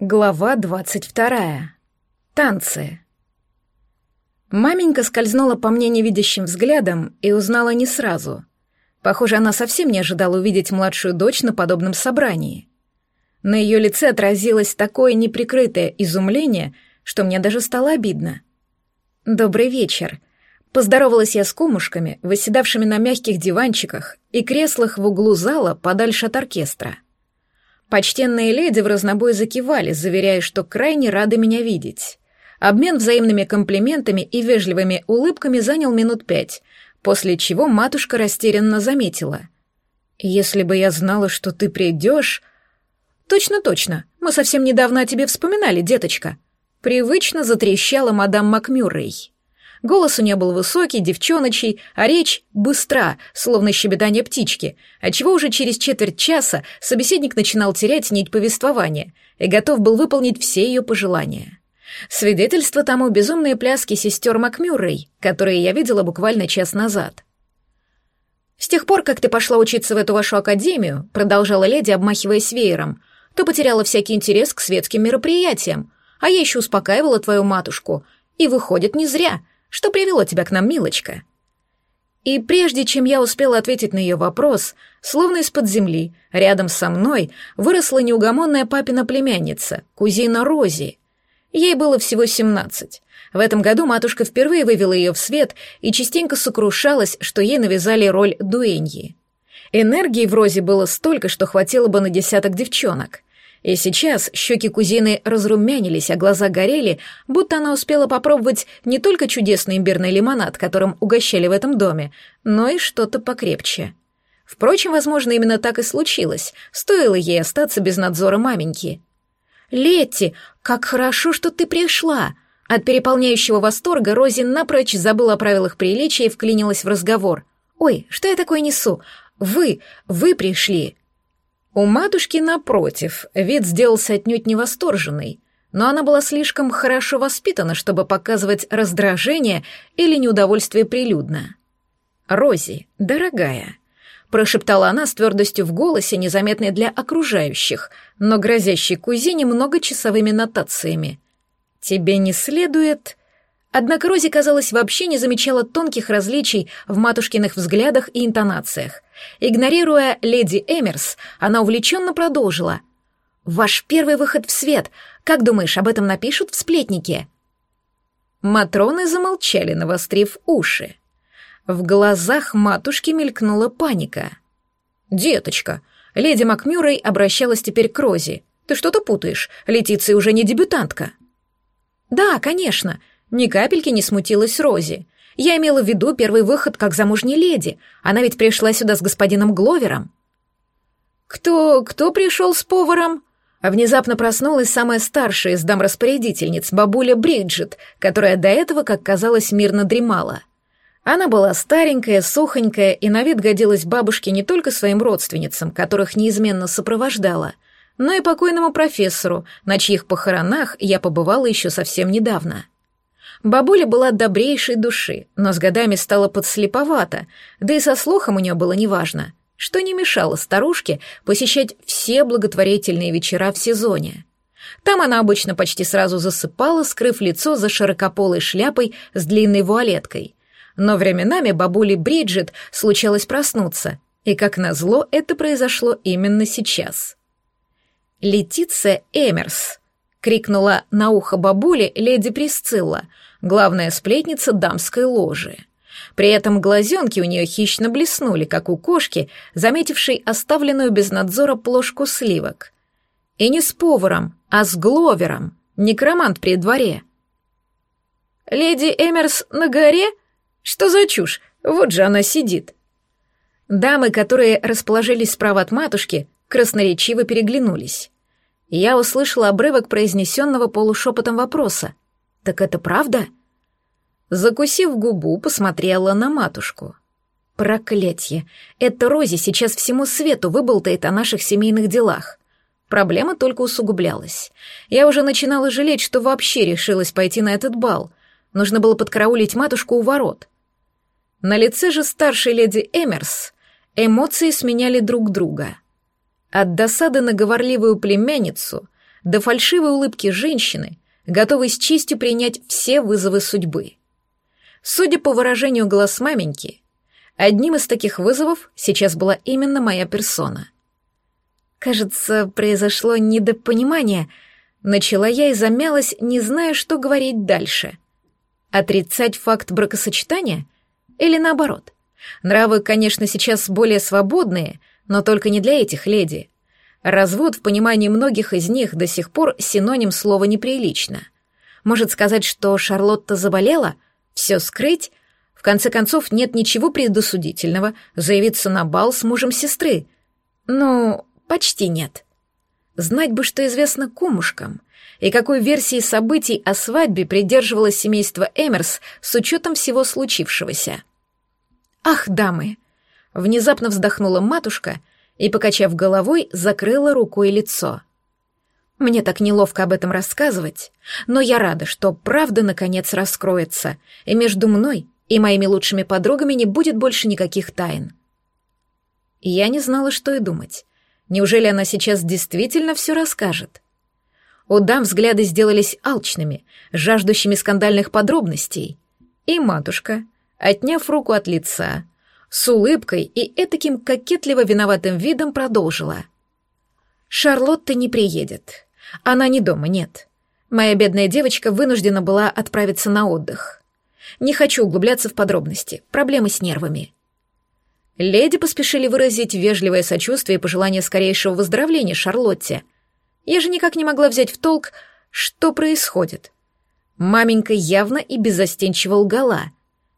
Глава двадцать вторая. Танцы. Маменька скользнула по мне невидящим взглядом и узнала не сразу. Похоже, она совсем не ожидала увидеть младшую дочь на подобном собрании. На ее лице отразилось такое неприкрытое изумление, что мне даже стало обидно. «Добрый вечер», Поздоровалась я с кумушками, восседавшими на мягких диванчиках и креслах в углу зала подальше от оркестра. Почтенные леди в разнобой закивали, заверяя, что крайне рады меня видеть. Обмен взаимными комплиментами и вежливыми улыбками занял минут пять, после чего матушка растерянно заметила. «Если бы я знала, что ты придешь...» «Точно-точно, мы совсем недавно о тебе вспоминали, деточка», Привычно затрещала мадам Макмюррей. Голос у нее был высокий, девчоночий, а речь быстра, словно щебетание птички, отчего уже через четверть часа собеседник начинал терять нить повествования и готов был выполнить все ее пожелания. Свидетельство тому безумные пляски сестер Макмюррей, которые я видела буквально час назад. «С тех пор, как ты пошла учиться в эту вашу академию», продолжала леди, обмахиваясь веером, то потеряла всякий интерес к светским мероприятиям, а я еще успокаивала твою матушку, и выходит не зря — что привело тебя к нам, милочка?» И прежде чем я успела ответить на ее вопрос, словно из-под земли, рядом со мной выросла неугомонная папина племянница, кузина Рози. Ей было всего семнадцать. В этом году матушка впервые вывела ее в свет и частенько сокрушалась, что ей навязали роль дуэньи. Энергии в Розе было столько, что хватило бы на десяток девчонок — и сейчас щеки кузины разрумянились, а глаза горели, будто она успела попробовать не только чудесный имбирный лимонад, которым угощали в этом доме, но и что-то покрепче. Впрочем, возможно, именно так и случилось, стоило ей остаться без надзора маменьки. «Летти, как хорошо, что ты пришла!» От переполняющего восторга Рози напрочь забыла о правилах приличия и вклинилась в разговор. «Ой, что я такое несу? Вы, вы пришли!» У матушки, напротив, вид сделался отнюдь невосторженный, но она была слишком хорошо воспитана, чтобы показывать раздражение или неудовольствие прилюдно. «Рози, дорогая», — прошептала она с твердостью в голосе, незаметной для окружающих, но грозящей кузине многочасовыми нотациями. «Тебе не следует...» Однако Рози, казалось, вообще не замечала тонких различий в матушкиных взглядах и интонациях. Игнорируя леди Эмерс, она увлеченно продолжила. «Ваш первый выход в свет. Как думаешь, об этом напишут в сплетнике?» Матроны замолчали, навострив уши. В глазах матушки мелькнула паника. «Деточка!» Леди Макмюррей обращалась теперь к Рози. «Ты что-то путаешь. Летиция уже не дебютантка». «Да, конечно», ни капельки не смутилась Рози. Я имела в виду первый выход как замужней леди. Она ведь пришла сюда с господином Гловером. Кто, кто пришел с поваром? А внезапно проснулась самая старшая из дам-распорядительниц, бабуля Бриджит, которая до этого, как казалось, мирно дремала. Она была старенькая, сухонькая и на вид годилась бабушке не только своим родственницам, которых неизменно сопровождала, но и покойному профессору, на чьих похоронах я побывала еще совсем недавно. Бабуля была добрейшей души, но с годами стала подслеповата, да и со слухом у нее было неважно, что не мешало старушке посещать все благотворительные вечера в сезоне. Там она обычно почти сразу засыпала, скрыв лицо за широкополой шляпой с длинной вуалеткой. Но временами бабуле Бриджит случалось проснуться, и, как назло, это произошло именно сейчас. Летиция Эмерс — крикнула на ухо бабуле леди Присцилла, главная сплетница дамской ложи. При этом глазенки у нее хищно блеснули, как у кошки, заметившей оставленную без надзора плошку сливок. И не с поваром, а с Гловером, некромант при дворе. «Леди Эмерс на горе? Что за чушь? Вот же она сидит!» Дамы, которые расположились справа от матушки, красноречиво переглянулись. Я услышала обрывок произнесенного полушепотом вопроса. «Так это правда?» Закусив губу, посмотрела на матушку. «Проклятье! Это Рози сейчас всему свету выболтает о наших семейных делах. Проблема только усугублялась. Я уже начинала жалеть, что вообще решилась пойти на этот бал. Нужно было подкараулить матушку у ворот. На лице же старшей леди Эмерс эмоции сменяли друг друга. От досады на говорливую племянницу до фальшивой улыбки женщины, готовой с честью принять все вызовы судьбы. Судя по выражению глаз маменьки, одним из таких вызовов сейчас была именно моя персона. Кажется, произошло недопонимание. Начала я и замялась, не зная, что говорить дальше. Отрицать факт бракосочетания? Или наоборот? Нравы, конечно, сейчас более свободные, но только не для этих леди. Развод в понимании многих из них до сих пор синоним слова «неприлично». Может сказать, что Шарлотта заболела? Все скрыть? В конце концов, нет ничего предосудительного заявиться на бал с мужем сестры. Ну, почти нет. Знать бы, что известно кумушкам, и какой версии событий о свадьбе придерживалось семейство Эмерс с учетом всего случившегося. «Ах, дамы!» — внезапно вздохнула матушка и, покачав головой, закрыла рукой лицо. Мне так неловко об этом рассказывать, но я рада, что правда наконец раскроется, и между мной и моими лучшими подругами не будет больше никаких тайн. Я не знала, что и думать. Неужели она сейчас действительно все расскажет? У дам взгляды сделались алчными, жаждущими скандальных подробностей. И матушка, отняв руку от лица, с улыбкой и этаким кокетливо виноватым видом продолжила. «Шарлотта не приедет. Она не дома, нет. Моя бедная девочка вынуждена была отправиться на отдых. Не хочу углубляться в подробности. Проблемы с нервами». Леди поспешили выразить вежливое сочувствие и пожелание скорейшего выздоровления Шарлотте. Я же никак не могла взять в толк, что происходит. Маменька явно и беззастенчиво лгала,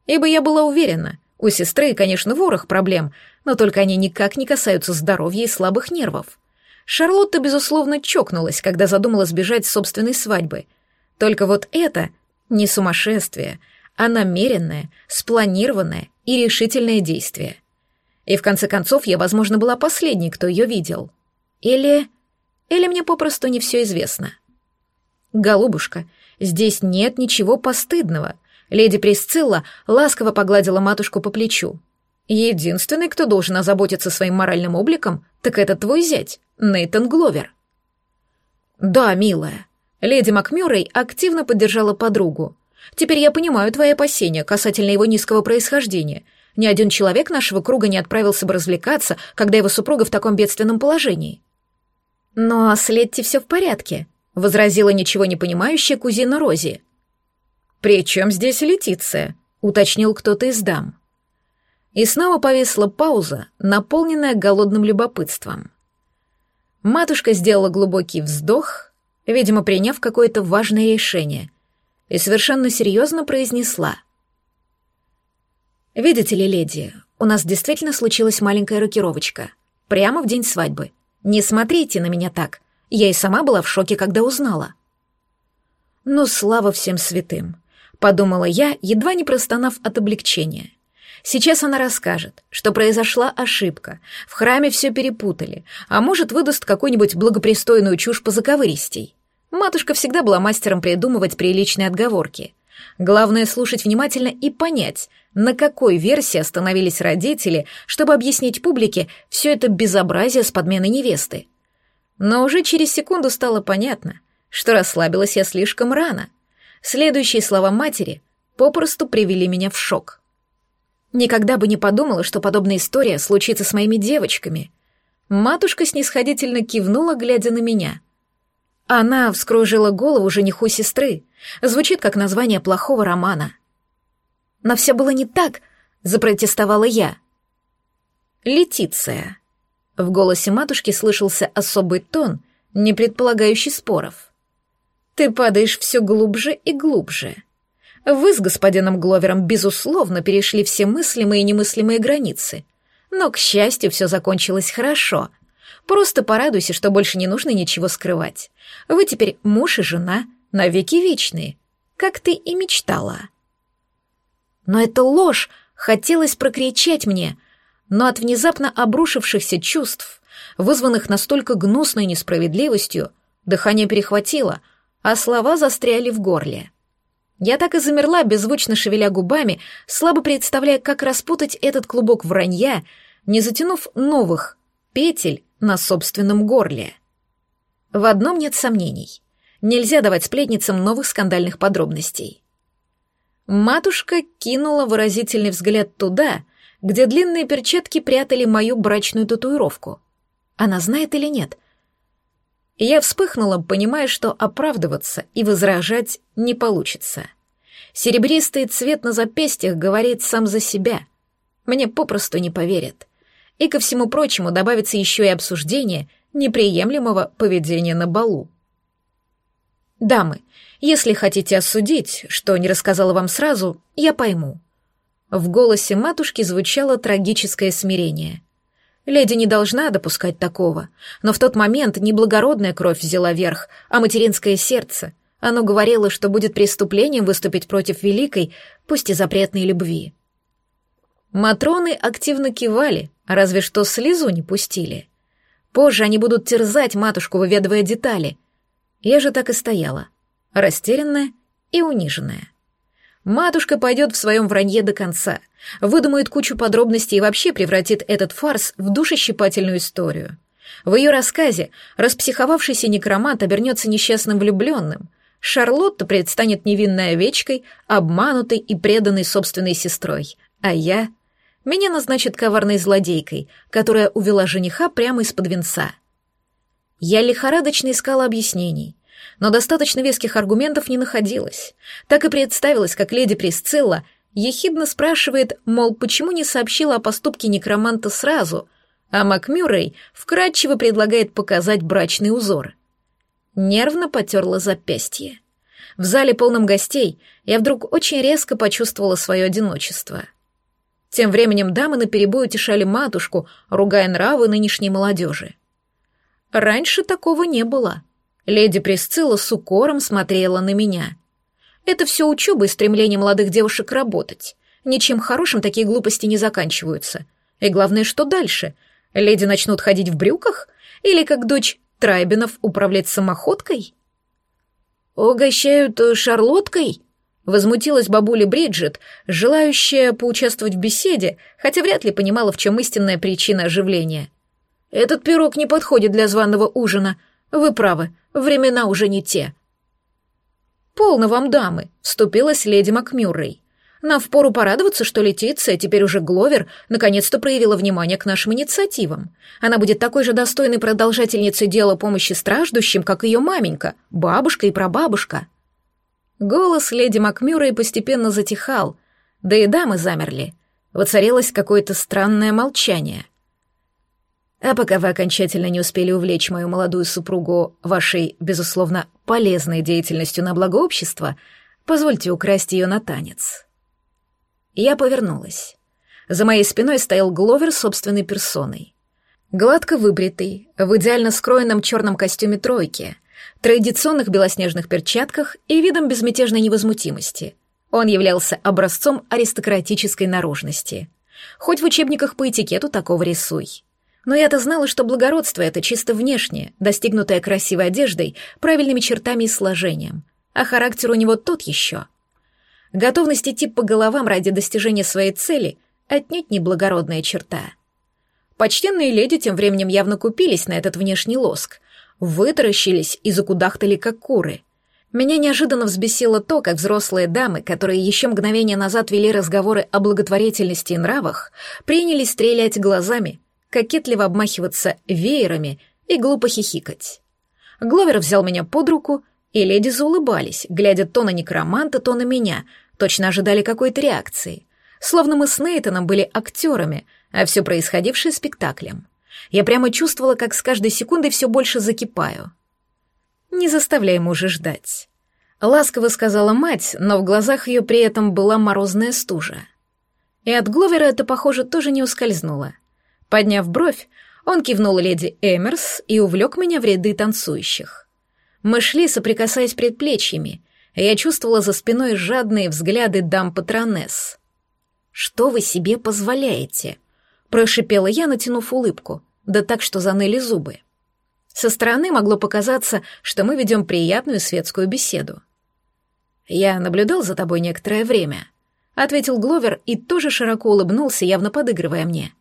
ибо я была уверена, у сестры, конечно, ворох проблем, но только они никак не касаются здоровья и слабых нервов. Шарлотта, безусловно, чокнулась, когда задумала сбежать с собственной свадьбы. Только вот это не сумасшествие, а намеренное, спланированное и решительное действие. И в конце концов я, возможно, была последней, кто ее видел. Или... Или мне попросту не все известно. Голубушка, здесь нет ничего постыдного. Леди Присцилла ласково погладила матушку по плечу. «Единственный, кто должен озаботиться своим моральным обликом, так это твой зять, Нейтан Гловер». «Да, милая». Леди Макмюррей активно поддержала подругу. «Теперь я понимаю твои опасения касательно его низкого происхождения. Ни один человек нашего круга не отправился бы развлекаться, когда его супруга в таком бедственном положении». «Но с Летти все в порядке», — возразила ничего не понимающая кузина Рози. «При чем здесь Летиция?» — уточнил кто-то из дам. И снова повисла пауза, наполненная голодным любопытством. Матушка сделала глубокий вздох, видимо, приняв какое-то важное решение, и совершенно серьезно произнесла. «Видите ли, леди, у нас действительно случилась маленькая рокировочка. Прямо в день свадьбы. Не смотрите на меня так. Я и сама была в шоке, когда узнала». «Ну, слава всем святым подумала я, едва не простонав от облегчения. Сейчас она расскажет, что произошла ошибка, в храме все перепутали, а может, выдаст какую-нибудь благопристойную чушь по заковыристей. Матушка всегда была мастером придумывать приличные отговорки. Главное — слушать внимательно и понять, на какой версии остановились родители, чтобы объяснить публике все это безобразие с подменой невесты. Но уже через секунду стало понятно, что расслабилась я слишком рано — Следующие слова матери попросту привели меня в шок. Никогда бы не подумала, что подобная история случится с моими девочками. Матушка снисходительно кивнула, глядя на меня. Она вскружила голову жениху сестры. Звучит как название плохого романа. Но все было не так, запротестовала я. Летиция. В голосе матушки слышался особый тон, не предполагающий споров. Ты падаешь все глубже и глубже. Вы с господином Гловером, безусловно, перешли все мыслимые и немыслимые границы. Но, к счастью, все закончилось хорошо. Просто порадуйся, что больше не нужно ничего скрывать. Вы теперь муж и жена, навеки вечные, как ты и мечтала. Но это ложь, хотелось прокричать мне, но от внезапно обрушившихся чувств, вызванных настолько гнусной несправедливостью, дыхание перехватило — а слова застряли в горле. Я так и замерла, беззвучно шевеля губами, слабо представляя, как распутать этот клубок вранья, не затянув новых петель на собственном горле. В одном нет сомнений. Нельзя давать сплетницам новых скандальных подробностей. Матушка кинула выразительный взгляд туда, где длинные перчатки прятали мою брачную татуировку. Она знает или нет? Я вспыхнула, понимая, что оправдываться и возражать не получится. Серебристый цвет на запястьях говорит сам за себя. Мне попросту не поверят. И ко всему прочему добавится еще и обсуждение неприемлемого поведения на балу. «Дамы, если хотите осудить, что не рассказала вам сразу, я пойму». В голосе матушки звучало трагическое смирение. Леди не должна допускать такого, но в тот момент не благородная кровь взяла верх, а материнское сердце. Оно говорило, что будет преступлением выступить против великой, пусть и запретной любви. Матроны активно кивали, разве что слезу не пустили. Позже они будут терзать матушку, выведывая детали, я же так и стояла, растерянная и униженная. Матушка пойдет в своем вранье до конца, выдумает кучу подробностей и вообще превратит этот фарс в душещипательную историю. В ее рассказе распсиховавшийся некромант обернется несчастным влюбленным, Шарлотта предстанет невинной овечкой, обманутой и преданной собственной сестрой, а я... Меня назначат коварной злодейкой, которая увела жениха прямо из-под венца — я лихорадочно искала объяснений, но достаточно веских аргументов не находилось. Так и представилось, как леди Присцилла ехидно спрашивает, мол, почему не сообщила о поступке некроманта сразу, а Макмюррей вкратчиво предлагает показать брачный узор. Нервно потерла запястье. В зале полном гостей я вдруг очень резко почувствовала свое одиночество. Тем временем дамы наперебой утешали матушку, ругая нравы нынешней молодежи. Раньше такого не было. Леди Присцилла с укором смотрела на меня. Это все учеба и стремление молодых девушек работать. Ничем хорошим такие глупости не заканчиваются. И главное, что дальше? Леди начнут ходить в брюках? Или, как дочь Трайбинов, управлять самоходкой? «Угощают шарлоткой?» Возмутилась бабуля Бриджит, желающая поучаствовать в беседе, хотя вряд ли понимала, в чем истинная причина оживления. Этот пирог не подходит для званого ужина. Вы правы, времена уже не те. Полно вам, дамы, вступилась леди Макмюррей. Нам впору порадоваться, что Летиция, теперь уже Гловер, наконец-то проявила внимание к нашим инициативам. Она будет такой же достойной продолжательницей дела помощи страждущим, как ее маменька, бабушка и прабабушка. Голос леди Макмюррей постепенно затихал, да и дамы замерли. Воцарилось какое-то странное молчание. А пока вы окончательно не успели увлечь мою молодую супругу вашей, безусловно, полезной деятельностью на благо общества, позвольте украсть ее на танец». Я повернулась. За моей спиной стоял Гловер собственной персоной. Гладко выбритый, в идеально скроенном черном костюме тройки, традиционных белоснежных перчатках и видом безмятежной невозмутимости. Он являлся образцом аристократической наружности. Хоть в учебниках по этикету такого рисуй. Но я-то знала, что благородство — это чисто внешнее, достигнутое красивой одеждой, правильными чертами и сложением. А характер у него тот еще. Готовность идти по головам ради достижения своей цели — отнюдь не благородная черта. Почтенные леди тем временем явно купились на этот внешний лоск, вытаращились и закудахтали, как куры. Меня неожиданно взбесило то, как взрослые дамы, которые еще мгновение назад вели разговоры о благотворительности и нравах, принялись стрелять глазами, кокетливо обмахиваться веерами и глупо хихикать. Гловер взял меня под руку, и леди заулыбались, глядя то на некроманта, то на меня, точно ожидали какой-то реакции. Словно мы с Нейтаном были актерами, а все происходившее спектаклем. Я прямо чувствовала, как с каждой секундой все больше закипаю. «Не заставляй мужа ждать», — ласково сказала мать, но в глазах ее при этом была морозная стужа. И от Гловера это, похоже, тоже не ускользнуло. Подняв бровь, он кивнул леди Эмерс и увлек меня в ряды танцующих. Мы шли, соприкасаясь предплечьями, и я чувствовала за спиной жадные взгляды дам патронесс. «Что вы себе позволяете?» — прошипела я, натянув улыбку, да так, что заныли зубы. Со стороны могло показаться, что мы ведем приятную светскую беседу. «Я наблюдал за тобой некоторое время», — ответил Гловер и тоже широко улыбнулся, явно подыгрывая мне.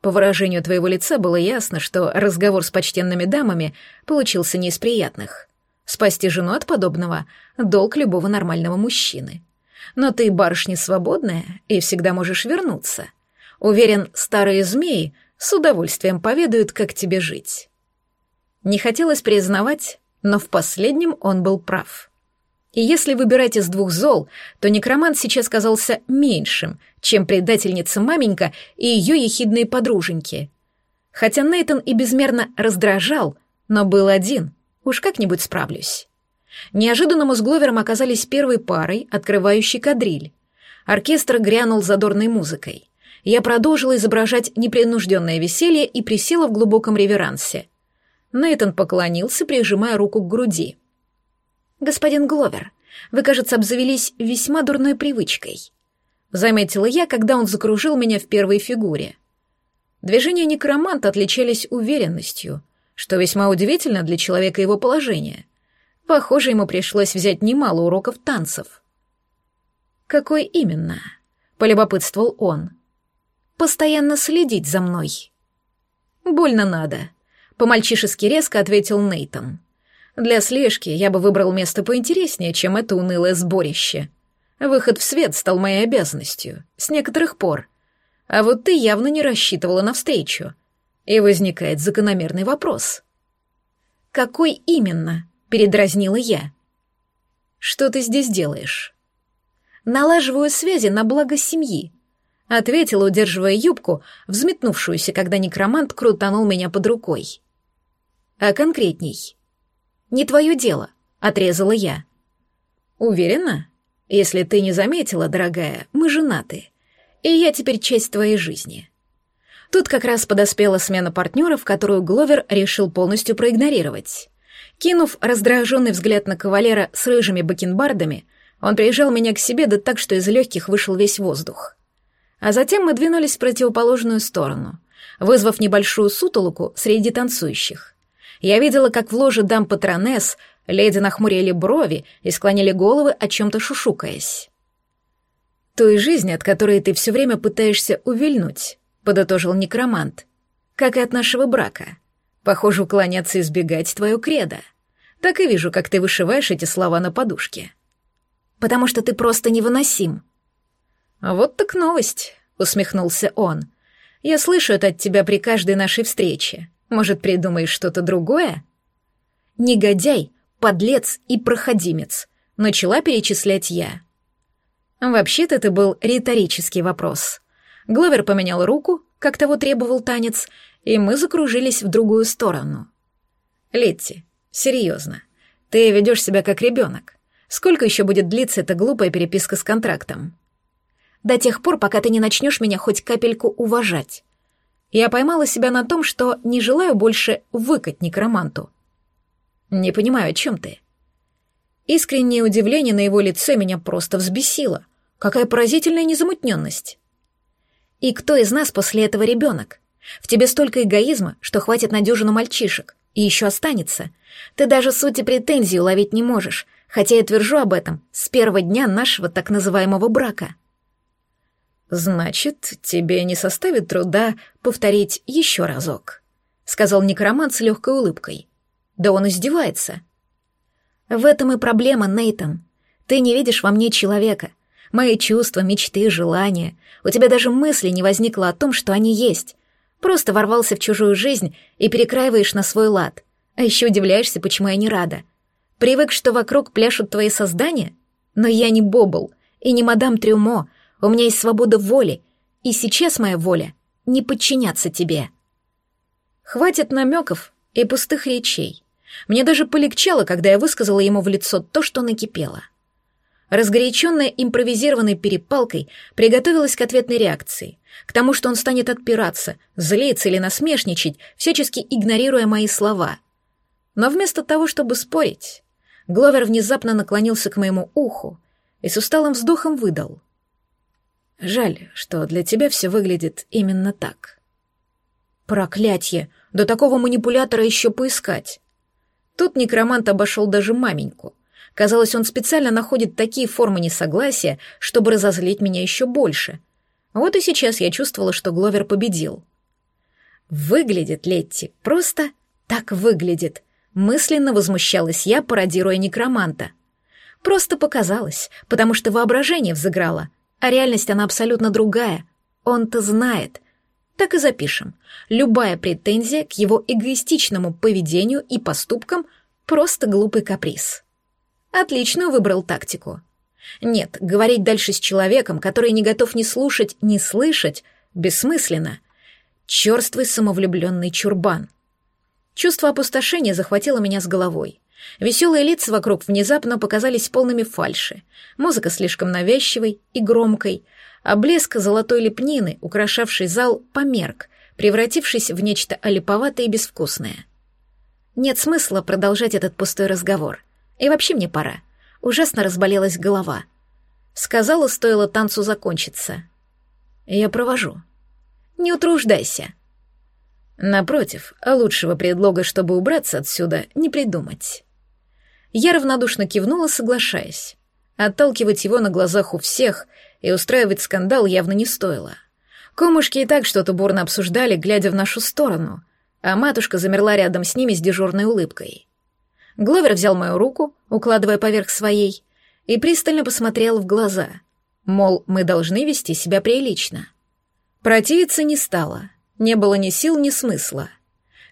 По выражению твоего лица было ясно, что разговор с почтенными дамами получился не из приятных. Спасти жену от подобного — долг любого нормального мужчины. Но ты барышня свободная и всегда можешь вернуться. Уверен, старые змеи с удовольствием поведают, как тебе жить. Не хотелось признавать, но в последнем он был прав. И если выбирать из двух зол, то некромант сейчас казался меньшим, чем предательница маменька и ее ехидные подруженьки. Хотя Нейтон и безмерно раздражал, но был один, уж как-нибудь справлюсь. Неожиданно с Гловером оказались первой парой, открывающей кадриль. Оркестр грянул задорной музыкой. Я продолжила изображать непринужденное веселье и присела в глубоком реверансе. Нейтон поклонился, прижимая руку к груди. «Господин Гловер, вы, кажется, обзавелись весьма дурной привычкой», — заметила я, когда он закружил меня в первой фигуре. Движения некроманта отличались уверенностью, что весьма удивительно для человека его положения. Похоже, ему пришлось взять немало уроков танцев. «Какой именно?» — полюбопытствовал он. «Постоянно следить за мной». «Больно надо», — по-мальчишески резко ответил Нейтон. Для слежки я бы выбрал место поинтереснее, чем это унылое сборище. Выход в свет стал моей обязанностью, с некоторых пор. А вот ты явно не рассчитывала на встречу. И возникает закономерный вопрос. «Какой именно?» — передразнила я. «Что ты здесь делаешь?» «Налаживаю связи на благо семьи», — ответила, удерживая юбку, взметнувшуюся, когда некромант крутанул меня под рукой. «А конкретней?» «Не твое дело», — отрезала я. «Уверена? Если ты не заметила, дорогая, мы женаты, и я теперь часть твоей жизни». Тут как раз подоспела смена партнеров, которую Гловер решил полностью проигнорировать. Кинув раздраженный взгляд на кавалера с рыжими бакенбардами, он приезжал меня к себе, да так, что из легких вышел весь воздух. А затем мы двинулись в противоположную сторону, вызвав небольшую сутолоку среди танцующих. Я видела, как в ложе дам патронесс леди нахмурили брови и склонили головы, о чем-то шушукаясь. «Той жизни, от которой ты все время пытаешься увильнуть», — подытожил некромант, «как и от нашего брака. Похоже, уклоняться и избегать твое кредо. Так и вижу, как ты вышиваешь эти слова на подушке». «Потому что ты просто невыносим». «Вот так новость», — усмехнулся он. «Я слышу это от тебя при каждой нашей встрече. Может, придумаешь что-то другое? Негодяй, подлец и проходимец. Начала перечислять я. Вообще-то это был риторический вопрос. Гловер поменял руку, как того требовал танец, и мы закружились в другую сторону. Летти, серьезно, ты ведешь себя как ребенок. Сколько еще будет длиться эта глупая переписка с контрактом? До тех пор, пока ты не начнешь меня хоть капельку уважать. Я поймала себя на том, что не желаю больше выкать некроманту. Не понимаю, о чем ты. Искреннее удивление на его лице меня просто взбесило. Какая поразительная незамутненность. И кто из нас после этого ребенок? В тебе столько эгоизма, что хватит на дюжину мальчишек, и еще останется. Ты даже сути претензий уловить не можешь, хотя я твержу об этом с первого дня нашего так называемого брака. «Значит, тебе не составит труда повторить еще разок», — сказал некромант с легкой улыбкой. «Да он издевается». «В этом и проблема, Нейтон. Ты не видишь во мне человека. Мои чувства, мечты, желания. У тебя даже мысли не возникло о том, что они есть. Просто ворвался в чужую жизнь и перекраиваешь на свой лад. А еще удивляешься, почему я не рада. Привык, что вокруг пляшут твои создания? Но я не Бобл и не мадам Трюмо, у меня есть свобода воли, и сейчас моя воля — не подчиняться тебе. Хватит намеков и пустых речей. Мне даже полегчало, когда я высказала ему в лицо то, что накипело. Разгоряченная импровизированной перепалкой приготовилась к ответной реакции, к тому, что он станет отпираться, злиться или насмешничать, всячески игнорируя мои слова. Но вместо того, чтобы спорить, Гловер внезапно наклонился к моему уху и с усталым вздохом выдал. Жаль, что для тебя все выглядит именно так. Проклятье! До такого манипулятора еще поискать. Тут некромант обошел даже маменьку. Казалось, он специально находит такие формы несогласия, чтобы разозлить меня еще больше. Вот и сейчас я чувствовала, что Гловер победил. Выглядит Летти, просто так выглядит. Мысленно возмущалась я, пародируя некроманта. Просто показалось, потому что воображение взыграло, а реальность она абсолютно другая. Он-то знает. Так и запишем. Любая претензия к его эгоистичному поведению и поступкам — просто глупый каприз. Отлично выбрал тактику. Нет, говорить дальше с человеком, который не готов ни слушать, ни слышать, бессмысленно. Черствый самовлюбленный чурбан. Чувство опустошения захватило меня с головой. Веселые лица вокруг внезапно показались полными фальши. Музыка слишком навязчивой и громкой, а блеск золотой лепнины, украшавший зал, померк, превратившись в нечто олиповатое и безвкусное. Нет смысла продолжать этот пустой разговор. И вообще мне пора. Ужасно разболелась голова. Сказала, стоило танцу закончиться. Я провожу. Не утруждайся. Напротив, лучшего предлога, чтобы убраться отсюда, не придумать. Я равнодушно кивнула, соглашаясь. Отталкивать его на глазах у всех и устраивать скандал явно не стоило. Комушки и так что-то бурно обсуждали, глядя в нашу сторону, а матушка замерла рядом с ними с дежурной улыбкой. Гловер взял мою руку, укладывая поверх своей, и пристально посмотрел в глаза, мол, мы должны вести себя прилично. Противиться не стало, не было ни сил, ни смысла.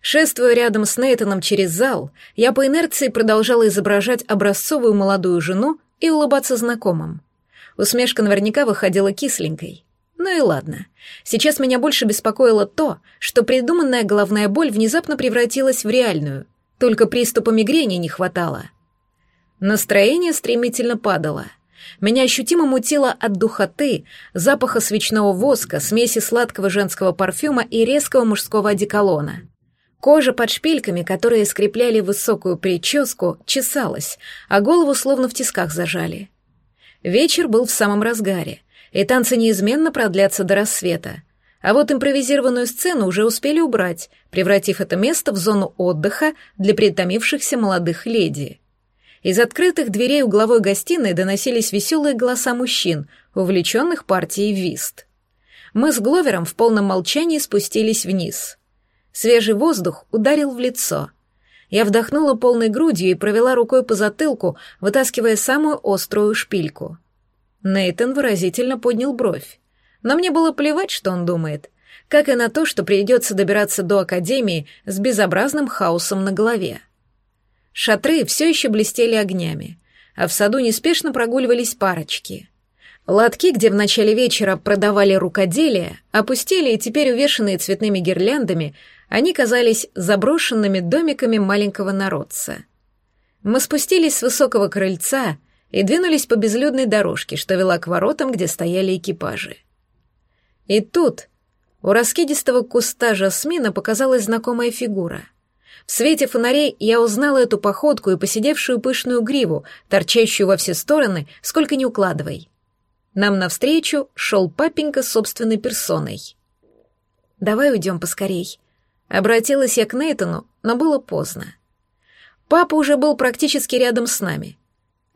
Шествуя рядом с Нейтаном через зал, я по инерции продолжала изображать образцовую молодую жену и улыбаться знакомым. Усмешка наверняка выходила кисленькой. Ну и ладно. Сейчас меня больше беспокоило то, что придуманная головная боль внезапно превратилась в реальную. Только приступа мигрени не хватало. Настроение стремительно падало. Меня ощутимо мутило от духоты, запаха свечного воска, смеси сладкого женского парфюма и резкого мужского одеколона. Кожа под шпильками, которые скрепляли высокую прическу, чесалась, а голову словно в тисках зажали. Вечер был в самом разгаре, и танцы неизменно продлятся до рассвета. А вот импровизированную сцену уже успели убрать, превратив это место в зону отдыха для притомившихся молодых леди. Из открытых дверей угловой гостиной доносились веселые голоса мужчин, увлеченных партией вист. Мы с Гловером в полном молчании спустились вниз. Свежий воздух ударил в лицо. Я вдохнула полной грудью и провела рукой по затылку, вытаскивая самую острую шпильку. Нейтон выразительно поднял бровь. Но мне было плевать, что он думает, как и на то, что придется добираться до Академии с безобразным хаосом на голове. Шатры все еще блестели огнями, а в саду неспешно прогуливались парочки. Лотки, где в начале вечера продавали рукоделие, опустили и теперь увешанные цветными гирляндами — они казались заброшенными домиками маленького народца. Мы спустились с высокого крыльца и двинулись по безлюдной дорожке, что вела к воротам, где стояли экипажи. И тут у раскидистого куста жасмина показалась знакомая фигура. В свете фонарей я узнала эту походку и посидевшую пышную гриву, торчащую во все стороны, сколько ни укладывай. Нам навстречу шел папенька собственной персоной. «Давай уйдем поскорей», Обратилась я к Нейтану, но было поздно. Папа уже был практически рядом с нами.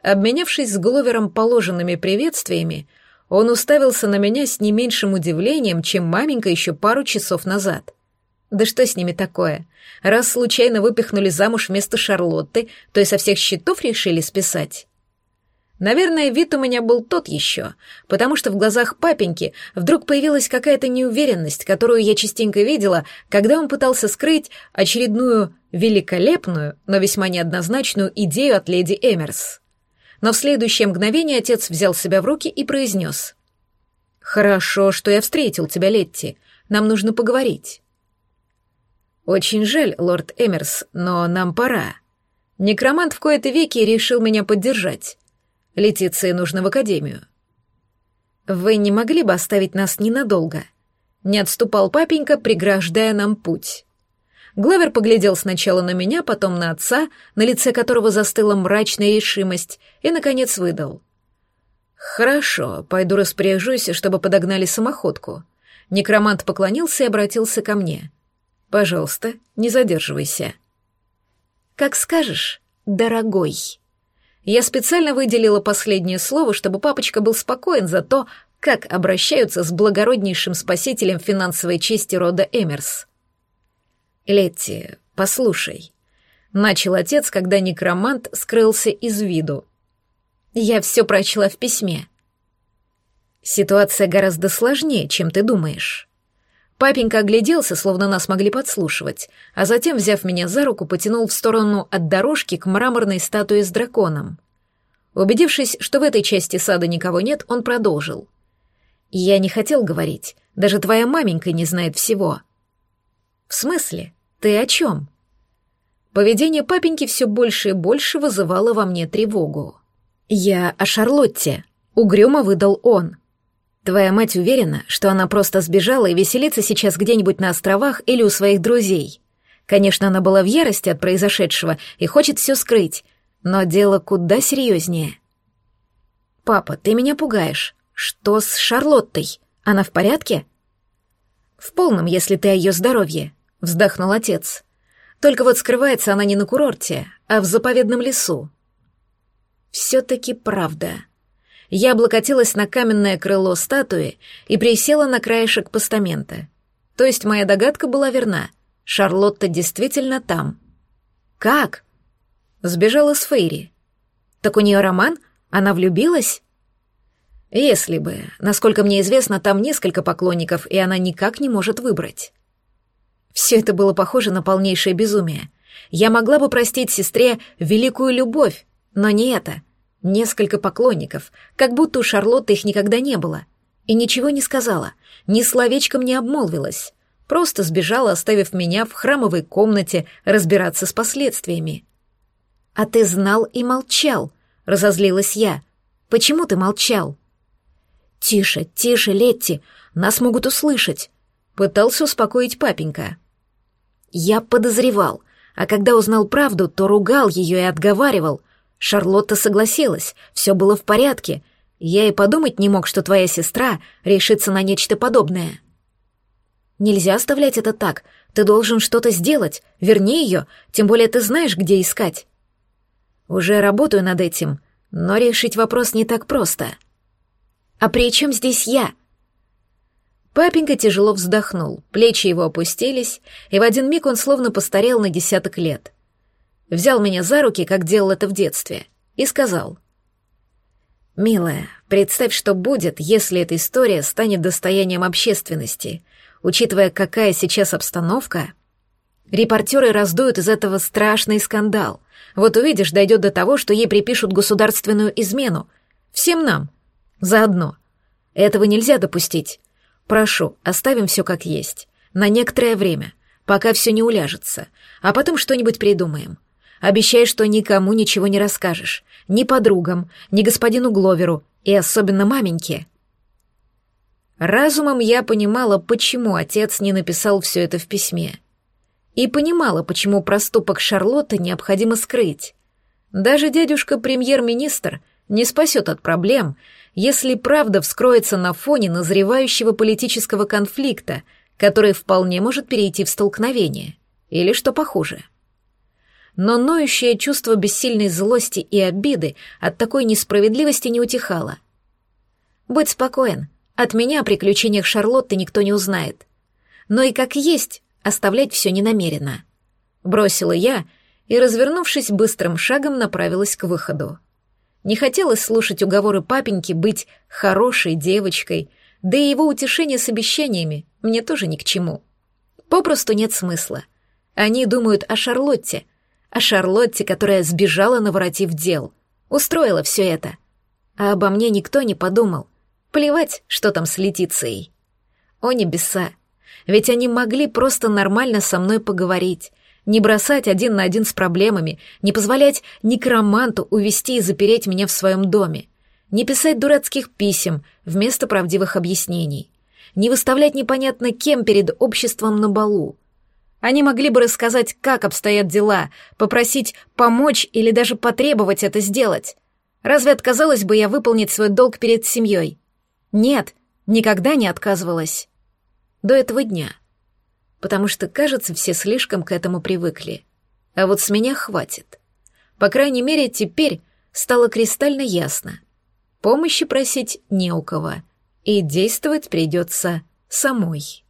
Обменявшись с Гловером положенными приветствиями, он уставился на меня с не меньшим удивлением, чем маменька еще пару часов назад. Да что с ними такое? Раз случайно выпихнули замуж вместо Шарлотты, то и со всех счетов решили списать. Наверное, вид у меня был тот еще, потому что в глазах папеньки вдруг появилась какая-то неуверенность, которую я частенько видела, когда он пытался скрыть очередную великолепную, но весьма неоднозначную идею от леди Эмерс. Но в следующее мгновение отец взял себя в руки и произнес. «Хорошо, что я встретил тебя, Летти. Нам нужно поговорить». «Очень жаль, лорд Эмерс, но нам пора». Некромант в кои-то веки решил меня поддержать. Летиции нужно в академию. Вы не могли бы оставить нас ненадолго? Не отступал папенька, преграждая нам путь. Главер поглядел сначала на меня, потом на отца, на лице которого застыла мрачная решимость, и, наконец, выдал. «Хорошо, пойду распоряжусь, чтобы подогнали самоходку». Некромант поклонился и обратился ко мне. «Пожалуйста, не задерживайся». «Как скажешь, дорогой». Я специально выделила последнее слово, чтобы папочка был спокоен за то, как обращаются с благороднейшим спасителем финансовой чести рода Эмерс. Летти, послушай. Начал отец, когда некромант скрылся из виду. Я все прочла в письме. Ситуация гораздо сложнее, чем ты думаешь. Папенька огляделся, словно нас могли подслушивать, а затем, взяв меня за руку, потянул в сторону от дорожки к мраморной статуе с драконом. Убедившись, что в этой части сада никого нет, он продолжил. «Я не хотел говорить. Даже твоя маменька не знает всего». «В смысле? Ты о чем?» Поведение папеньки все больше и больше вызывало во мне тревогу. «Я о Шарлотте», — угрюмо выдал он. Твоя мать уверена, что она просто сбежала и веселится сейчас где-нибудь на островах или у своих друзей. Конечно, она была в ярости от произошедшего и хочет все скрыть, но дело куда серьезнее. «Папа, ты меня пугаешь. Что с Шарлоттой? Она в порядке?» «В полном, если ты о ее здоровье», — вздохнул отец. «Только вот скрывается она не на курорте, а в заповедном лесу». «Все-таки правда», я облокотилась на каменное крыло статуи и присела на краешек постамента. То есть моя догадка была верна. Шарлотта действительно там. Как? Сбежала с Фейри. Так у нее роман? Она влюбилась? Если бы. Насколько мне известно, там несколько поклонников, и она никак не может выбрать. Все это было похоже на полнейшее безумие. Я могла бы простить сестре великую любовь, но не это — Несколько поклонников, как будто у Шарлотты их никогда не было. И ничего не сказала, ни словечком не обмолвилась. Просто сбежала, оставив меня в храмовой комнате разбираться с последствиями. «А ты знал и молчал», — разозлилась я. «Почему ты молчал?» «Тише, тише, Летти, нас могут услышать», — пытался успокоить папенька. Я подозревал, а когда узнал правду, то ругал ее и отговаривал — Шарлотта согласилась, все было в порядке. Я и подумать не мог, что твоя сестра решится на нечто подобное. Нельзя оставлять это так. Ты должен что-то сделать. Верни ее, тем более ты знаешь, где искать. Уже работаю над этим, но решить вопрос не так просто. А при чем здесь я? Папенька тяжело вздохнул, плечи его опустились, и в один миг он словно постарел на десяток лет — взял меня за руки, как делал это в детстве, и сказал. «Милая, представь, что будет, если эта история станет достоянием общественности. Учитывая, какая сейчас обстановка, репортеры раздуют из этого страшный скандал. Вот увидишь, дойдет до того, что ей припишут государственную измену. Всем нам. Заодно. Этого нельзя допустить. Прошу, оставим все как есть. На некоторое время, пока все не уляжется, а потом что-нибудь придумаем. Обещай, что никому ничего не расскажешь. Ни подругам, ни господину Гловеру, и особенно маменьке. Разумом я понимала, почему отец не написал все это в письме. И понимала, почему проступок Шарлотты необходимо скрыть. Даже дядюшка-премьер-министр не спасет от проблем, если правда вскроется на фоне назревающего политического конфликта, который вполне может перейти в столкновение. Или что похуже но ноющее чувство бессильной злости и обиды от такой несправедливости не утихало. «Будь спокоен, от меня о приключениях Шарлотты никто не узнает. Но и как есть, оставлять все не намерена». Бросила я и, развернувшись быстрым шагом, направилась к выходу. Не хотелось слушать уговоры папеньки быть хорошей девочкой, да и его утешение с обещаниями мне тоже ни к чему. Попросту нет смысла. Они думают о Шарлотте, о Шарлотте, которая сбежала, наворотив дел. Устроила все это. А обо мне никто не подумал. Плевать, что там с Летицией. О небеса! Ведь они могли просто нормально со мной поговорить, не бросать один на один с проблемами, не позволять некроманту увести и запереть меня в своем доме, не писать дурацких писем вместо правдивых объяснений, не выставлять непонятно кем перед обществом на балу, они могли бы рассказать, как обстоят дела, попросить помочь или даже потребовать это сделать. Разве отказалась бы я выполнить свой долг перед семьей? Нет, никогда не отказывалась. До этого дня. Потому что, кажется, все слишком к этому привыкли. А вот с меня хватит. По крайней мере, теперь стало кристально ясно. Помощи просить не у кого. И действовать придется самой.